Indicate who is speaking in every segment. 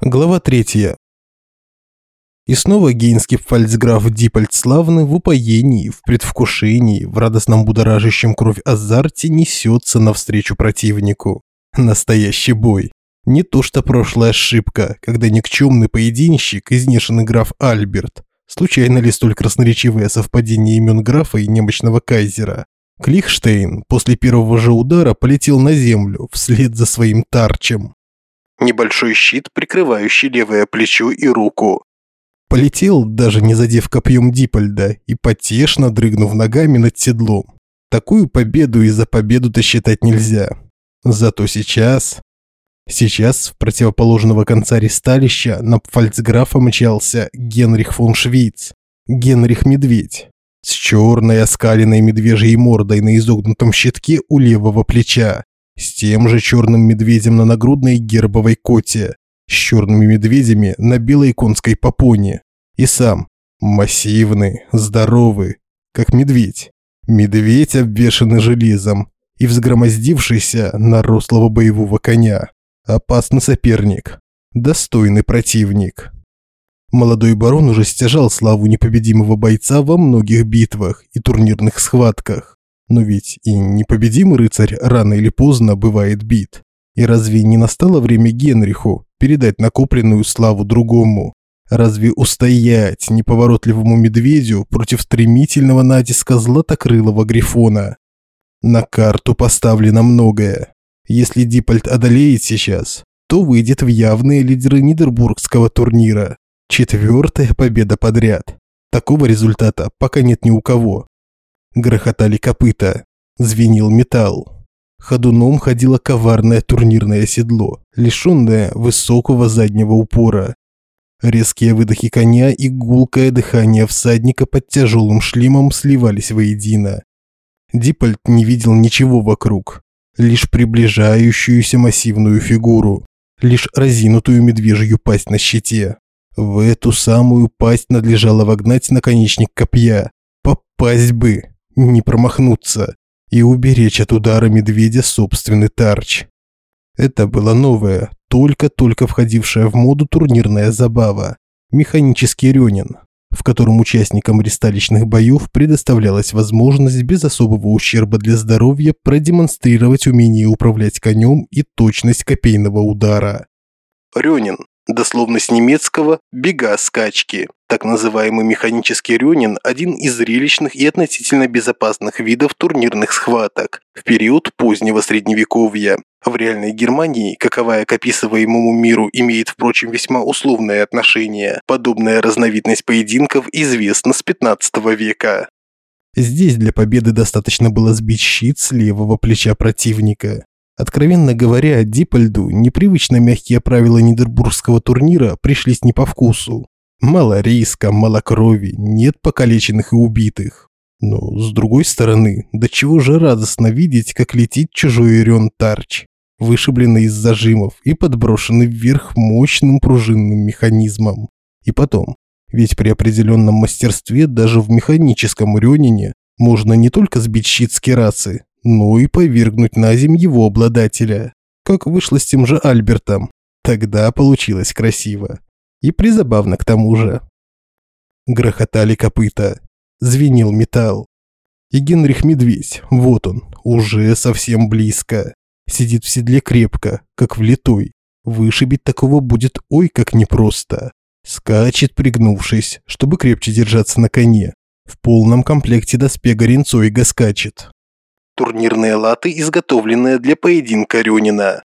Speaker 1: Глава третья. И снова гейнский фальцграф Дипольд Славный в упоении, в предвкушении, в радостном будоражащем кровь азарте несется навстречу противнику. Настоящий бой. Не то что прошлая ошибка, когда никчемный поединщик, изнешенный граф Альберт, случайно ли столь красноречивое совпадение имен графа и немощного кайзера, Клихштейн после первого же удара полетел на землю вслед за своим тарчем небольшой щит, прикрывающий левое плечо и руку. Полетел, даже не задев копьем Дипольда и потешно дрыгнув ногами над седлом. Такую победу и за победу-то считать нельзя. Зато сейчас... Сейчас в противоположного конца ристалища на фальцграфа мчался Генрих фон Швейц, Генрих Медведь, с черной оскаленной медвежьей мордой на изогнутом щитке у левого плеча с тем же черным медведем на нагрудной гербовой коте, с черными медведями на белой конской попоне. И сам, массивный, здоровый, как медведь. Медведь, обвешанный железом и взгромоздившийся на рослого боевого коня. Опасный соперник, достойный противник. Молодой барон уже стяжал славу непобедимого бойца во многих битвах и турнирных схватках. Но ведь и непобедимый рыцарь рано или поздно бывает бит. И разве не настало время Генриху передать накопленную славу другому? Разве устоять неповоротливому медведю против стремительного натиска златокрылого грифона? На карту поставлено многое. Если Дипольт одолеет сейчас, то выйдет в явные лидеры Нидербургского турнира. Четвертая победа подряд. Такого результата пока нет ни у кого. Грохотали копыта, звенел металл. Ходуном ходило коварное турнирное седло, лишённое высокого заднего упора. Резкие выдохи коня и гулкое дыхание всадника под тяжелым шлемом сливались воедино. Дипольт не видел ничего вокруг, лишь приближающуюся массивную фигуру, лишь разинутую медвежью пасть на щите. В эту самую пасть надлежало вогнать наконечник копья. Попасть бы не промахнуться и уберечь от удара медведя собственный тарч. Это была новая, только-только входившая в моду турнирная забава – механический рёнин, в котором участникам ристалищных боев предоставлялась возможность без особого ущерба для здоровья продемонстрировать умение управлять конем и точность копейного удара. Рёнин дословно с немецкого «бега скачки». Так называемый механический рюнин – один из зрелищных и относительно безопасных видов турнирных схваток в период позднего средневековья. В реальной Германии, каковая к описываемому миру имеет, впрочем, весьма условное отношение, подобная разновидность поединков известна с 15 века. Здесь для победы достаточно было сбить щит с левого плеча противника. Откровенно говоря, Дипольду непривычно мягкие правила Нидербургского турнира пришлись не по вкусу. Мало риска, мало крови, нет покалеченных и убитых. Но, с другой стороны, до чего же радостно видеть, как летит чужой Ирион Тарч, вышибленный из зажимов и подброшенный вверх мощным пружинным механизмом. И потом, ведь при определенном мастерстве даже в механическом Рёнине можно не только сбить щит с керасы, ну и повергнуть на земь его обладателя, как вышло с тем же Альбертом. Тогда получилось красиво. И призабавно к тому же. Грохотали копыта, звенел металл. И Генрих Медведь, вот он, уже совсем близко. Сидит в седле крепко, как влитой. Вышибить такого будет ой как непросто. Скачет, пригнувшись, чтобы крепче держаться на коне. В полном комплекте доспега Ренцойга скачет турнирные латы, изготовленные для поединка Рюнина.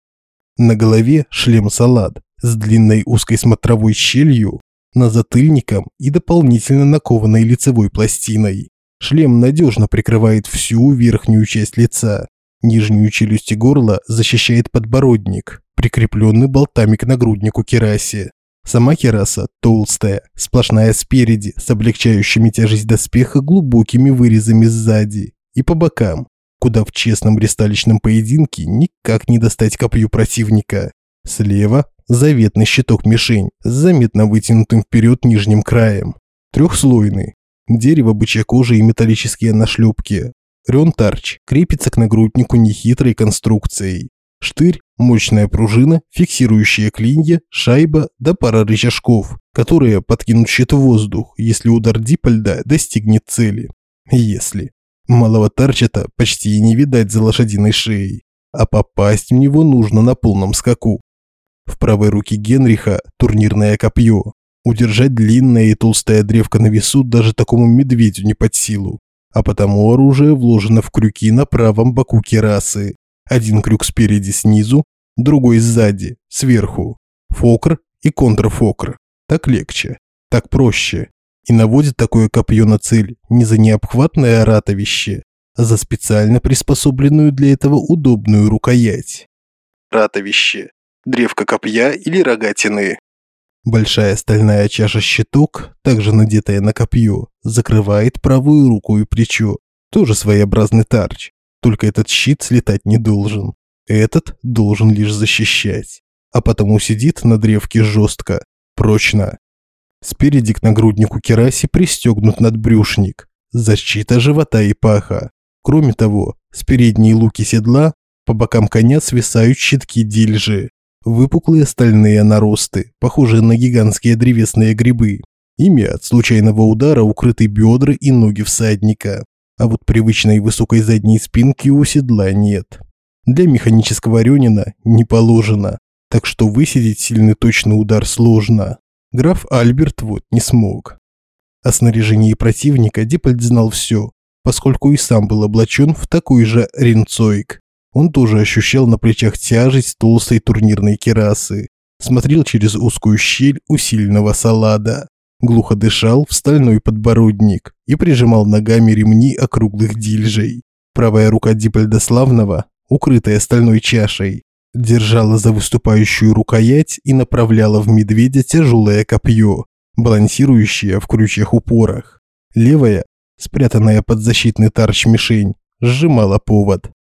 Speaker 1: На голове шлем-салат с длинной узкой смотровой щелью, на затыльником и дополнительно накованной лицевой пластиной. Шлем надежно прикрывает всю верхнюю часть лица. Нижнюю челюсть и горло защищает подбородник, прикрепленный болтами к нагруднику керасе. Сама кераса толстая, сплошная спереди, с облегчающими тяжесть доспеха глубокими вырезами сзади и по бокам, куда в честном ристалищном поединке никак не достать копью противника. Слева заветный щиток-мишень с заметно вытянутым вперед нижним краем. Трехслойный. Дерево, бычья кожа и металлические нашлепки. Рен Тарч крепится к нагруднику нехитрой конструкцией. Штырь Мощная пружина, фиксирующая клинья, шайба да пара рычажков, которые подкинут щит в воздух, если удар Дипольда достигнет цели. Если. Малого тарчета почти и не видать за лошадиной шеей, а попасть в него нужно на полном скаку. В правой руке Генриха турнирное копье. Удержать длинное и толстое древко на весу даже такому медведю не под силу. А потому оружие вложено в крюки на правом боку керасы. Один крюк спереди снизу, другой сзади, сверху. Фокр и контрфокр. Так легче, так проще. И наводит такое копье на цель не за необхватное ратовище, а за специально приспособленную для этого удобную рукоять. Ратовище. Древко копья или рогатины. Большая стальная чаша-щиток, также надетая на копье, закрывает правую руку и плечо. Тоже своеобразный тарч. Только этот щит слетать не должен. Этот должен лишь защищать. А потому сидит на древке жестко, прочно. Спереди к нагруднику кераси пристегнут надбрюшник. Защита живота и паха. Кроме того, с передней луки седла по бокам коня свисают щитки дильжи. Выпуклые стальные наросты, похожие на гигантские древесные грибы. Ими от случайного удара укрыты бедра и ноги всадника. А вот привычной высокой задней спинки у седла нет. Для механического рёнина не положено, так что высидеть сильный точный удар сложно. Граф Альберт вот не смог. О снаряжении противника Диппольд знал все, поскольку и сам был облачен в такой же ринцоик. Он тоже ощущал на плечах тяжесть толстой турнирной керасы, смотрел через узкую щель усиленного салада, глухо дышал в стальной подбородник и прижимал ногами ремни округлых дильжей. Правая рука Дипольда Славного, укрытая стальной чашей, держала за выступающую рукоять и направляла в медведя тяжелое копье, балансирующее в крючьях упорах. Левая, спрятанная под защитный тарч мишень, сжимала повод.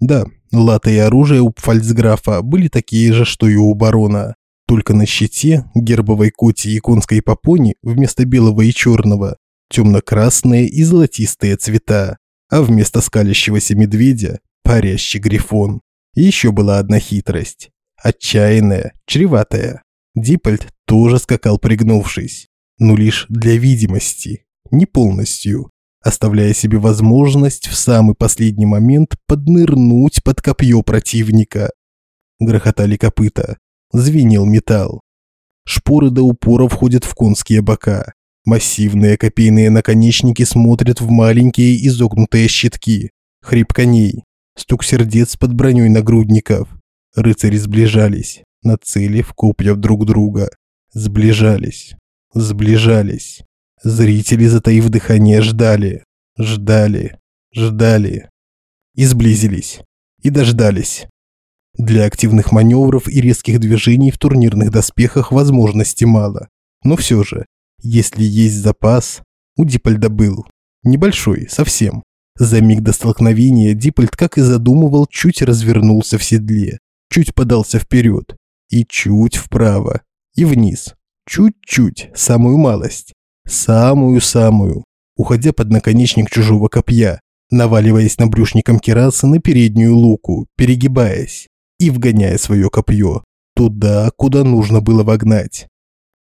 Speaker 1: Да, латы и оружие у фальцграфа были такие же, что и у барона. Только на щите, гербовой коте и конской попоне вместо белого и черного темно-красные и золотистые цвета, а вместо скалящегося медведя – парящий грифон. И еще была одна хитрость. Отчаянная, чреватая. Диппольд тоже скакал пригнувшись. Но лишь для видимости, не полностью. Оставляя себе возможность в самый последний момент поднырнуть под копье противника. Грохотали копыта. Звенел металл. Шпоры до упора входят в конские бока. Массивные копейные наконечники смотрят в маленькие изогнутые щитки. Хрип коней. Стук сердец под броней нагрудников. Рыцари сближались, нацелив копья друг друга. Сближались, сближались. Зрители, затаив дыхание, ждали, ждали, ждали. И сблизились. И дождались. Для активных маневров и резких движений в турнирных доспехах возможностей мало. Но все же, если есть запас, у Дипольда был. Небольшой, совсем. За миг до столкновения Диппольд, как и задумывал, чуть развернулся в седле, чуть подался вперед и чуть вправо и вниз. Чуть-чуть, самую малость. Самую-самую. Уходя под наконечник чужого копья, наваливаясь на брюшником кераса на переднюю луку, перегибаясь и вгоняя свое копье туда, куда нужно было вогнать.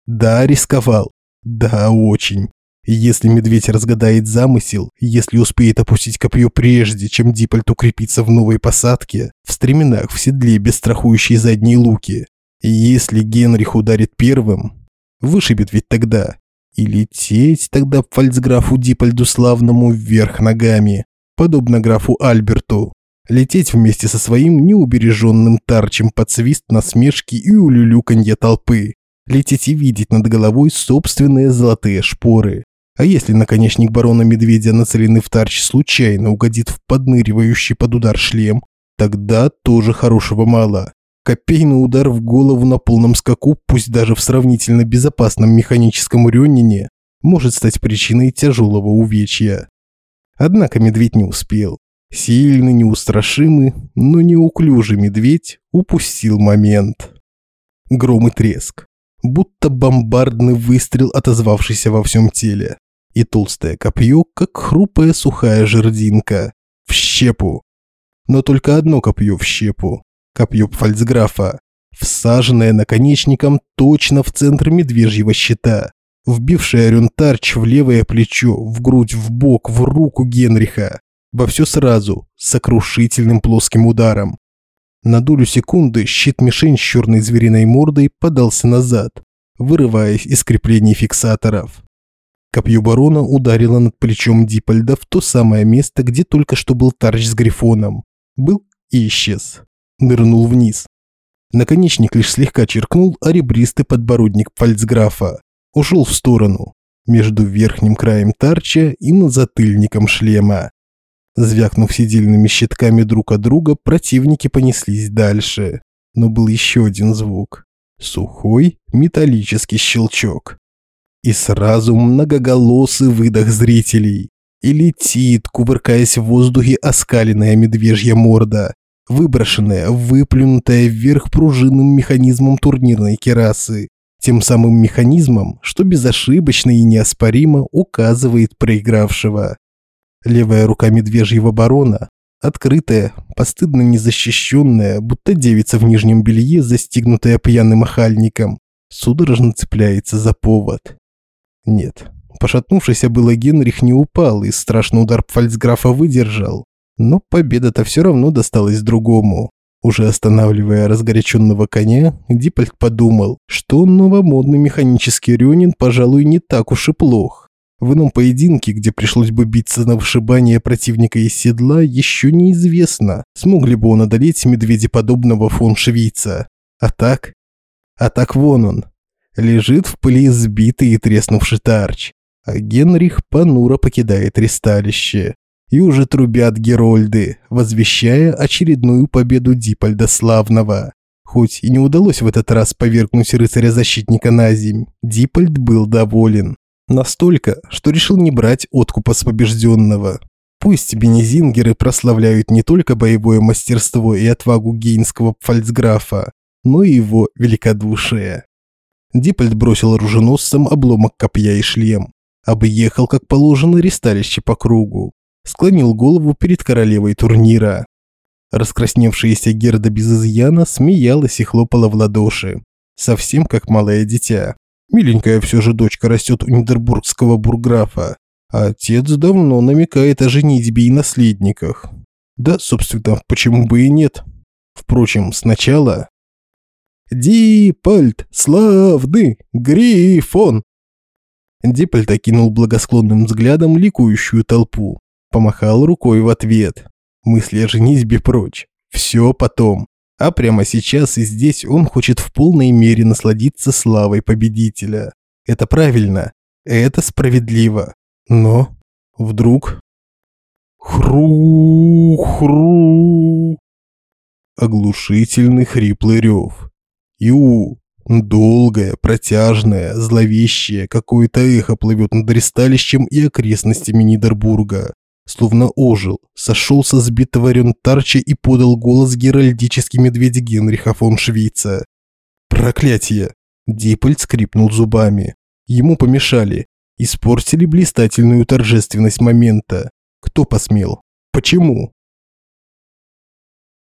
Speaker 1: Да, рисковал. Да, очень. Если медведь разгадает замысел, если успеет опустить копье прежде, чем Диппольт укрепится в новой посадке, в стременах, в седле без страхующей задней луки, если Генрих ударит первым, вышибет ведь тогда. И лететь тогда фальцграфу Диппольду славному вверх ногами, подобно графу Альберту. Лететь вместе со своим неубереженным тарчем под свист насмешки и улюлюканье толпы. Лететь и видеть над головой собственные золотые шпоры. А если наконечник барона Медведя, нацеленный в тарч, случайно угодит в подныривающий под удар шлем, тогда тоже хорошего мало. Копейный удар в голову на полном скаку, пусть даже в сравнительно безопасном механическом рёнине, может стать причиной тяжелого увечья. Однако медведь не успел. Сильный, неустрашимый, но неуклюжий медведь упустил момент. Гром и треск. Будто бомбардный выстрел, отозвавшийся во всем теле и толстое копье, как хрупая сухая жердинка. В щепу. Но только одно копье в щепу. Копье фальцграфа, всаженное наконечником точно в центр медвежьего щита, вбившее Рюнтарч в левое плечо, в грудь, в бок, в руку Генриха. Во все сразу, сокрушительным плоским ударом. На долю секунды щит-мишень с черной звериной мордой подался назад, вырываясь из креплений фиксаторов. Копье барона ударило над плечом Дипольда в то самое место, где только что был Тарч с Грифоном. Был и исчез. Нырнул вниз. Наконечник лишь слегка черкнул, а ребристый подбородник фальцграфа ушел в сторону, между верхним краем Тарча и затыльником шлема. Звякнув сидельными щитками друг от друга, противники понеслись дальше. Но был еще один звук. Сухой металлический щелчок. И сразу многоголосый выдох зрителей. И летит, кувыркаясь в воздухе, оскаленная медвежья морда, выброшенная, выплюнутая вверх пружинным механизмом турнирной керасы. Тем самым механизмом, что безошибочно и неоспоримо указывает проигравшего. Левая рука медвежьего барона, открытая, постыдно незащищенная, будто девица в нижнем белье, застигнутая пьяным охальником, судорожно цепляется за повод. Нет, пошатнувшийся было Генрих не упал и страшный удар фальцграфа выдержал. Но победа-то все равно досталась другому. Уже останавливая разгоряченного коня, Диппольд подумал, что новомодный механический Рёнин, пожалуй, не так уж и плох. В ином поединке, где пришлось бы биться на вышибание противника из седла, еще неизвестно, смог ли бы он одолеть медведеподобного фон Швейца. А так? А так вон он. Лежит в пыли сбитый и треснувший тарч. А Генрих понуро покидает ристалище. И уже трубят герольды, возвещая очередную победу Дипольда Славного. Хоть и не удалось в этот раз повергнуть рыцаря-защитника на земь, Дипольд был доволен. Настолько, что решил не брать откупа с побежденного. Пусть бенезингеры прославляют не только боевое мастерство и отвагу гейнского фальцграфа, но и его великодушие. Диппольд бросил оруженосцам обломок копья и шлем, объехал, как положено, ресталище по кругу, склонил голову перед королевой турнира. Раскрасневшаяся Герда без изъяна смеялась и хлопала в ладоши, совсем как малое дитя. Миленькая все же дочка растет у Нидербургского бурграфа, а отец давно намекает о женитьбе и наследниках. Да, собственно, почему бы и нет? Впрочем, сначала... «Дипольд, славный, Грифон!» Дипольд окинул благосклонным взглядом ликующую толпу, помахал рукой в ответ. Мысли о женитьбе прочь. Все потом. А прямо сейчас и здесь он хочет в полной мере насладиться славой победителя. Это правильно, это справедливо. Но вдруг... Хру-хру... Оглушительный хриплый рев. Иу, долгое, протяжное, зловещее, какое-то эхо плывет над ресталищем и окрестностями Нидербурга словно ожил, сошел со сбитого рентарча и подал голос геральдический медведь Генриха фон Швейца. Проклятие! Диппольд скрипнул зубами. Ему помешали, испортили блистательную торжественность момента. Кто посмел? Почему?